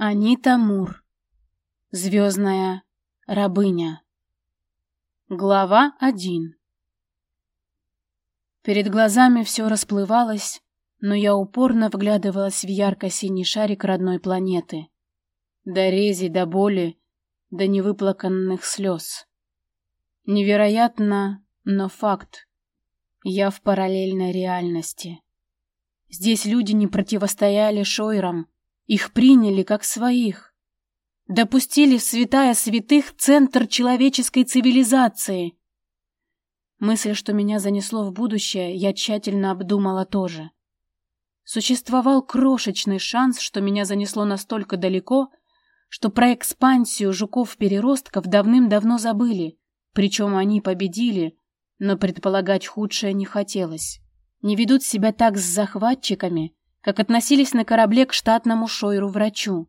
Анита Мур. Звездная рабыня. Глава один. Перед глазами все расплывалось, но я упорно вглядывалась в ярко-синий шарик родной планеты. До рези, до боли, до невыплаканных слез. Невероятно, но факт. Я в параллельной реальности. Здесь люди не противостояли шойрам, их приняли как своих. Допустили в святая святых центр человеческой цивилизации. Мысль, что меня занесло в будущее, я тщательно обдумала тоже. Существовал крошечный шанс, что меня занесло настолько далеко, что про экспансию жуков-переростков давным-давно забыли, причем они победили, но предполагать худшее не хотелось. Не ведут себя так с захватчиками, как относились на корабле к штатному Шойру-врачу.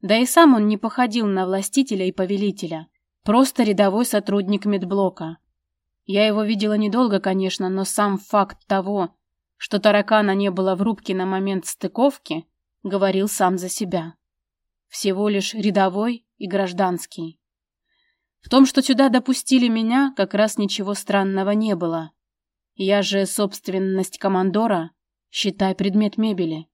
Да и сам он не походил на властителя и повелителя, просто рядовой сотрудник медблока. Я его видела недолго, конечно, но сам факт того, что таракана не было в рубке на момент стыковки, говорил сам за себя. Всего лишь рядовой и гражданский. В том, что сюда допустили меня, как раз ничего странного не было. Я же собственность командора, считай предмет мебели.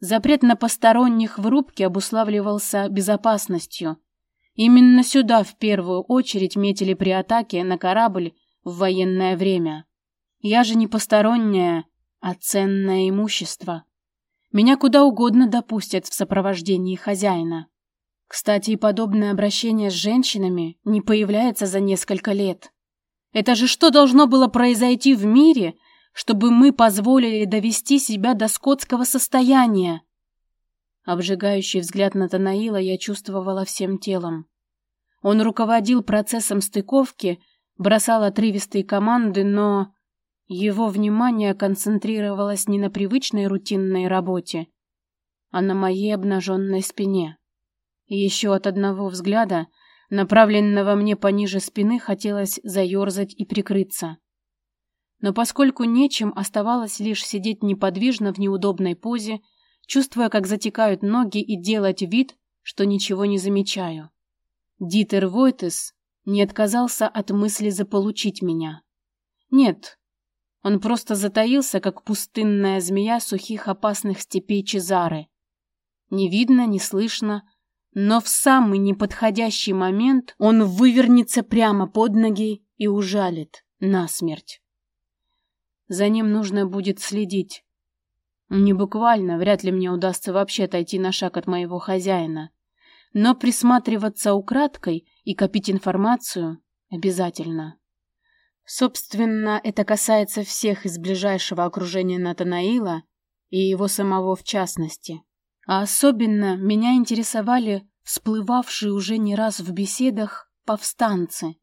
Запрет на посторонних в рубке обуславливался безопасностью. Именно сюда в первую очередь метили при атаке на корабль в военное время. Я же не посторонняя, а ценное имущество. Меня куда угодно допустят в сопровождении хозяина. Кстати, и подобное обращение с женщинами не появляется за несколько лет. Это же что должно было произойти в мире, чтобы мы позволили довести себя до скотского состояния. Обжигающий взгляд Натанаила я чувствовала всем телом. Он руководил процессом стыковки, бросал отрывистые команды, но его внимание концентрировалось не на привычной рутинной работе, а на моей обнаженной спине. Еще от одного взгляда, направленного мне пониже спины, хотелось заерзать и прикрыться но поскольку нечем, оставалось лишь сидеть неподвижно в неудобной позе, чувствуя, как затекают ноги, и делать вид, что ничего не замечаю. Дитер Войтес не отказался от мысли заполучить меня. Нет, он просто затаился, как пустынная змея сухих опасных степей Чезары. Не видно, не слышно, но в самый неподходящий момент он вывернется прямо под ноги и ужалит насмерть. За ним нужно будет следить. Не буквально, вряд ли мне удастся вообще отойти на шаг от моего хозяина. Но присматриваться украдкой и копить информацию обязательно. Собственно, это касается всех из ближайшего окружения Натанаила и его самого в частности. А особенно меня интересовали всплывавшие уже не раз в беседах повстанцы.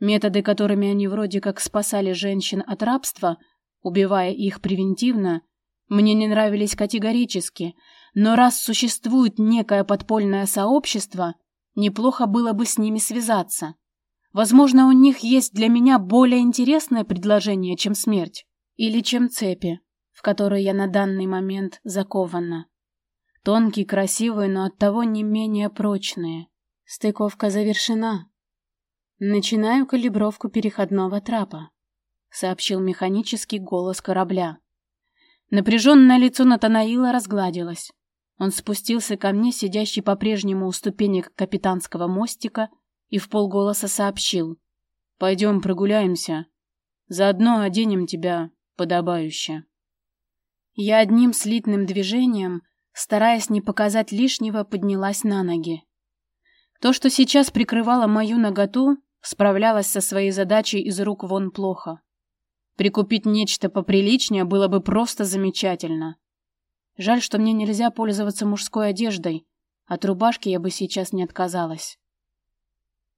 Методы, которыми они вроде как спасали женщин от рабства, убивая их превентивно, мне не нравились категорически, но раз существует некое подпольное сообщество, неплохо было бы с ними связаться. Возможно, у них есть для меня более интересное предложение, чем смерть, или чем цепи, в которые я на данный момент закована. Тонкие, красивые, но оттого не менее прочные. Стыковка завершена. «Начинаю калибровку переходного трапа», — сообщил механический голос корабля. Напряженное лицо Натанаила разгладилось. Он спустился ко мне, сидящий по-прежнему у ступенек капитанского мостика, и в полголоса сообщил. «Пойдем прогуляемся. Заодно оденем тебя подобающе». Я одним слитным движением, стараясь не показать лишнего, поднялась на ноги. То, что сейчас прикрывало мою наготу, Справлялась со своей задачей из рук вон плохо. Прикупить нечто поприличнее было бы просто замечательно. Жаль, что мне нельзя пользоваться мужской одеждой. От рубашки я бы сейчас не отказалась.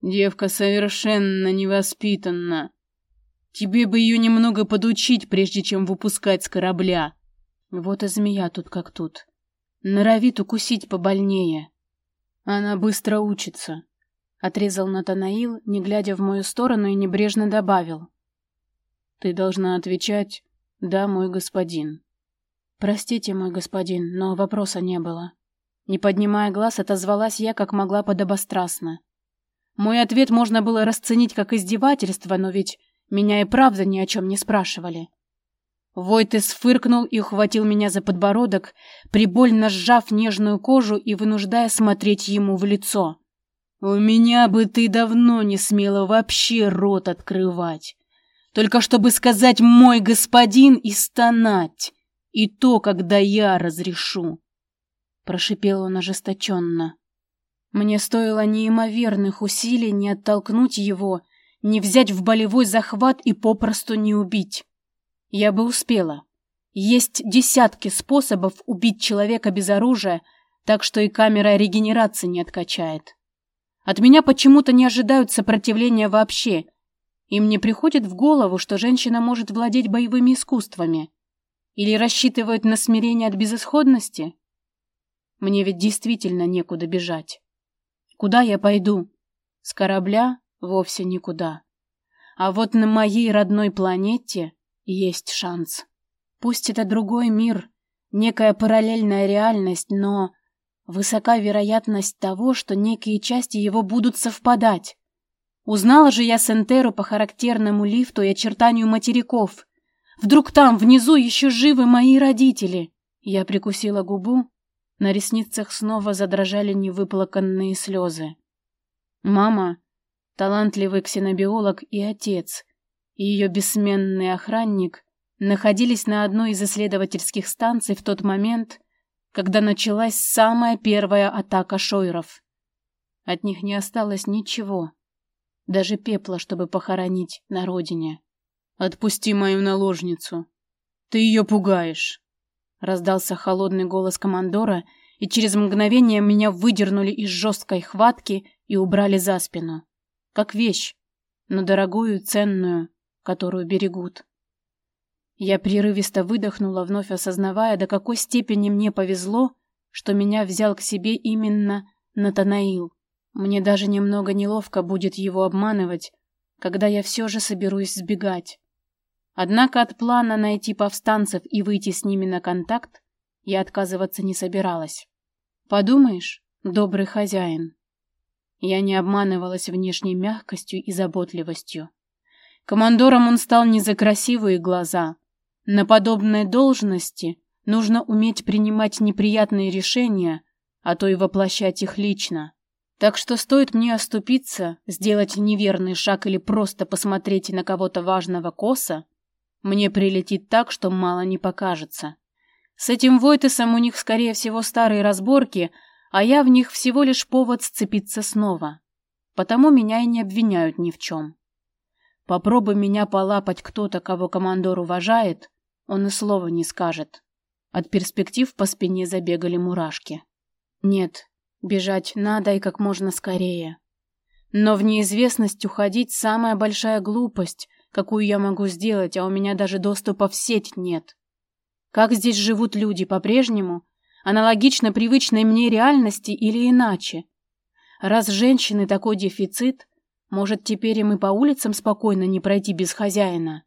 Девка совершенно невоспитанна. Тебе бы ее немного подучить, прежде чем выпускать с корабля. Вот и змея тут как тут. Норовит укусить побольнее. Она быстро учится. Отрезал Натанаил, не глядя в мою сторону, и небрежно добавил. «Ты должна отвечать «Да, мой господин». «Простите, мой господин, но вопроса не было». Не поднимая глаз, отозвалась я, как могла подобострастно. Мой ответ можно было расценить как издевательство, но ведь меня и правда ни о чем не спрашивали. Войтес фыркнул и ухватил меня за подбородок, прибольно сжав нежную кожу и вынуждая смотреть ему в лицо. «У меня бы ты давно не смела вообще рот открывать, только чтобы сказать «мой господин» и стонать, и то, когда я разрешу», — прошипел он ожесточенно. Мне стоило неимоверных усилий не оттолкнуть его, не взять в болевой захват и попросту не убить. Я бы успела. Есть десятки способов убить человека без оружия, так что и камера регенерации не откачает. От меня почему-то не ожидают сопротивления вообще. Им не приходит в голову, что женщина может владеть боевыми искусствами. Или рассчитывают на смирение от безысходности? Мне ведь действительно некуда бежать. Куда я пойду? С корабля вовсе никуда. А вот на моей родной планете есть шанс. Пусть это другой мир, некая параллельная реальность, но высока вероятность того, что некие части его будут совпадать. Узнала же я Сентеру по характерному лифту и очертанию материков. Вдруг там, внизу, еще живы мои родители. Я прикусила губу. На ресницах снова задрожали невыплаканные слезы. Мама, талантливый ксенобиолог и отец, и ее бессменный охранник находились на одной из исследовательских станций в тот момент, когда началась самая первая атака шойров. От них не осталось ничего, даже пепла, чтобы похоронить на родине. «Отпусти мою наложницу! Ты ее пугаешь!» Раздался холодный голос командора, и через мгновение меня выдернули из жесткой хватки и убрали за спину. Как вещь, но дорогую, ценную, которую берегут. Я прерывисто выдохнула, вновь осознавая, до какой степени мне повезло, что меня взял к себе именно Натанаил. Мне даже немного неловко будет его обманывать, когда я все же соберусь сбегать. Однако от плана найти повстанцев и выйти с ними на контакт я отказываться не собиралась. Подумаешь, добрый хозяин. Я не обманывалась внешней мягкостью и заботливостью. Командором он стал не за красивые глаза. На подобной должности нужно уметь принимать неприятные решения, а то и воплощать их лично. Так что стоит мне оступиться, сделать неверный шаг или просто посмотреть на кого-то важного косо, мне прилетит так, что мало не покажется. С этим Войтесом у них, скорее всего, старые разборки, а я в них всего лишь повод сцепиться снова. Потому меня и не обвиняют ни в чем. Попробуй меня полапать кто-то, кого командор уважает, он и слова не скажет. От перспектив по спине забегали мурашки. Нет, бежать надо и как можно скорее. Но в неизвестность уходить самая большая глупость, какую я могу сделать, а у меня даже доступа в сеть нет. Как здесь живут люди по-прежнему? Аналогично привычной мне реальности или иначе? Раз женщины такой дефицит, может, теперь и мы по улицам спокойно не пройти без хозяина.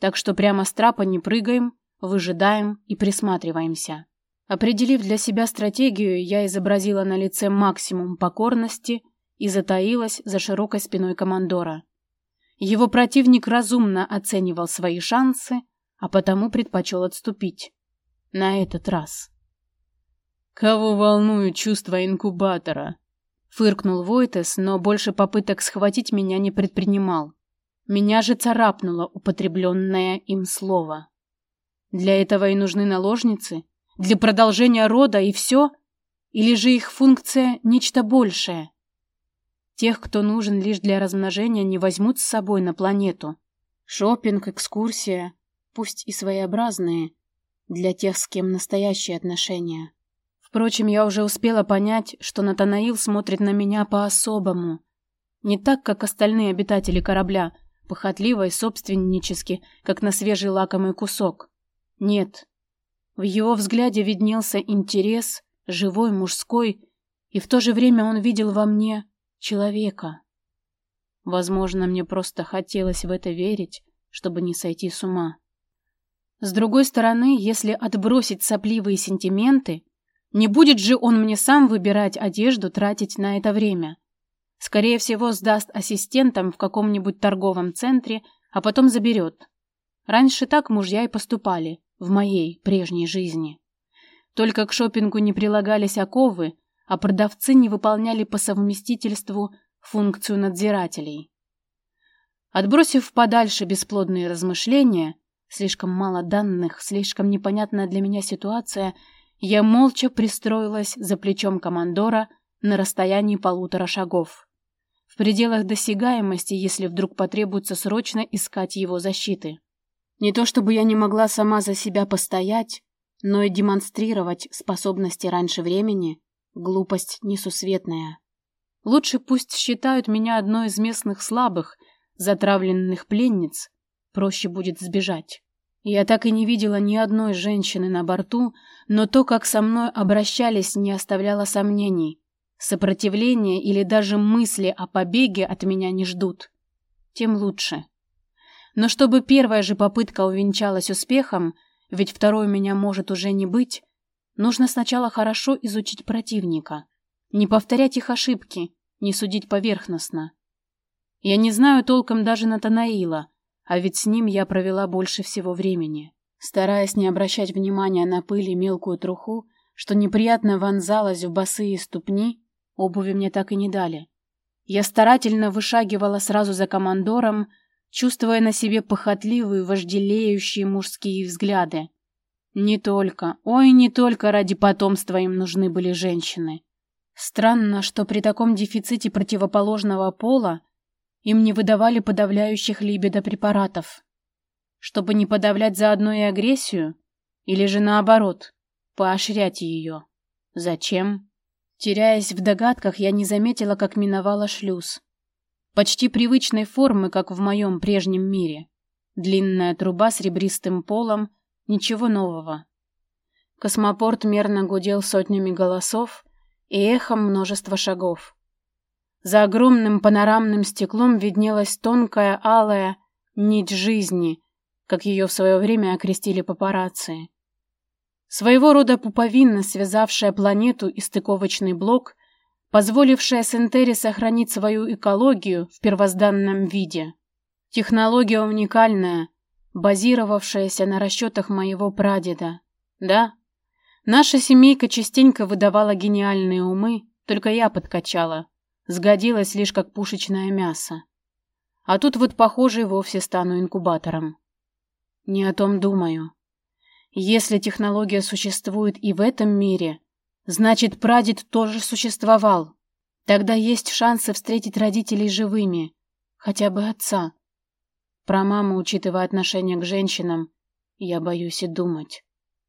Так что прямо с трапа не прыгаем, выжидаем и присматриваемся. Определив для себя стратегию, я изобразила на лице максимум покорности и затаилась за широкой спиной командора. Его противник разумно оценивал свои шансы, а потому предпочел отступить. На этот раз. «Кого волнуют чувства инкубатора?» Фыркнул Войтес, но больше попыток схватить меня не предпринимал. Меня же царапнуло употребленное им слово. Для этого и нужны наложницы? Для продолжения рода и все? Или же их функция нечто большее? Тех, кто нужен лишь для размножения, не возьмут с собой на планету. Шопинг, экскурсия, пусть и своеобразные, для тех, с кем настоящие отношения. Впрочем, я уже успела понять, что Натанаил смотрит на меня по-особому. Не так, как остальные обитатели корабля, похотливо и собственнически, как на свежий лакомый кусок. Нет. В его взгляде виднелся интерес, живой, мужской, и в то же время он видел во мне человека. Возможно, мне просто хотелось в это верить, чтобы не сойти с ума. С другой стороны, если отбросить сопливые сентименты, Не будет же он мне сам выбирать одежду, тратить на это время. Скорее всего, сдаст ассистентам в каком-нибудь торговом центре, а потом заберет. Раньше так мужья и поступали, в моей прежней жизни. Только к шопингу не прилагались оковы, а продавцы не выполняли по совместительству функцию надзирателей. Отбросив подальше бесплодные размышления, слишком мало данных, слишком непонятная для меня ситуация, я молча пристроилась за плечом командора на расстоянии полутора шагов. В пределах досягаемости, если вдруг потребуется срочно искать его защиты. Не то чтобы я не могла сама за себя постоять, но и демонстрировать способности раньше времени — глупость несусветная. Лучше пусть считают меня одной из местных слабых, затравленных пленниц, проще будет сбежать. Я так и не видела ни одной женщины на борту, но то, как со мной обращались, не оставляло сомнений. Сопротивления или даже мысли о побеге от меня не ждут. Тем лучше. Но чтобы первая же попытка увенчалась успехом, ведь второй у меня может уже не быть, нужно сначала хорошо изучить противника. Не повторять их ошибки, не судить поверхностно. Я не знаю толком даже Натанаила, а ведь с ним я провела больше всего времени. Стараясь не обращать внимания на пыль и мелкую труху, что неприятно вонзалась в босые ступни, обуви мне так и не дали. Я старательно вышагивала сразу за командором, чувствуя на себе похотливые, вожделеющие мужские взгляды. Не только, ой, не только ради потомства им нужны были женщины. Странно, что при таком дефиците противоположного пола им не выдавали подавляющих либидо препаратов. Чтобы не подавлять заодно и агрессию, или же наоборот, поощрять ее. Зачем? Теряясь в догадках, я не заметила, как миновала шлюз. Почти привычной формы, как в моем прежнем мире. Длинная труба с ребристым полом, ничего нового. Космопорт мерно гудел сотнями голосов, и эхом множество шагов. За огромным панорамным стеклом виднелась тонкая алая нить жизни, как ее в свое время окрестили папарацци. Своего рода пуповина, связавшая планету и стыковочный блок, позволившая Сентере сохранить свою экологию в первозданном виде. Технология уникальная, базировавшаяся на расчетах моего прадеда. Да, Наша семейка частенько выдавала гениальные умы, только я подкачала. Сгодилась лишь как пушечное мясо. А тут вот, похоже, вовсе стану инкубатором. Не о том думаю. Если технология существует и в этом мире, значит, прадед тоже существовал. Тогда есть шансы встретить родителей живыми, хотя бы отца. Про маму, учитывая отношение к женщинам, я боюсь и думать.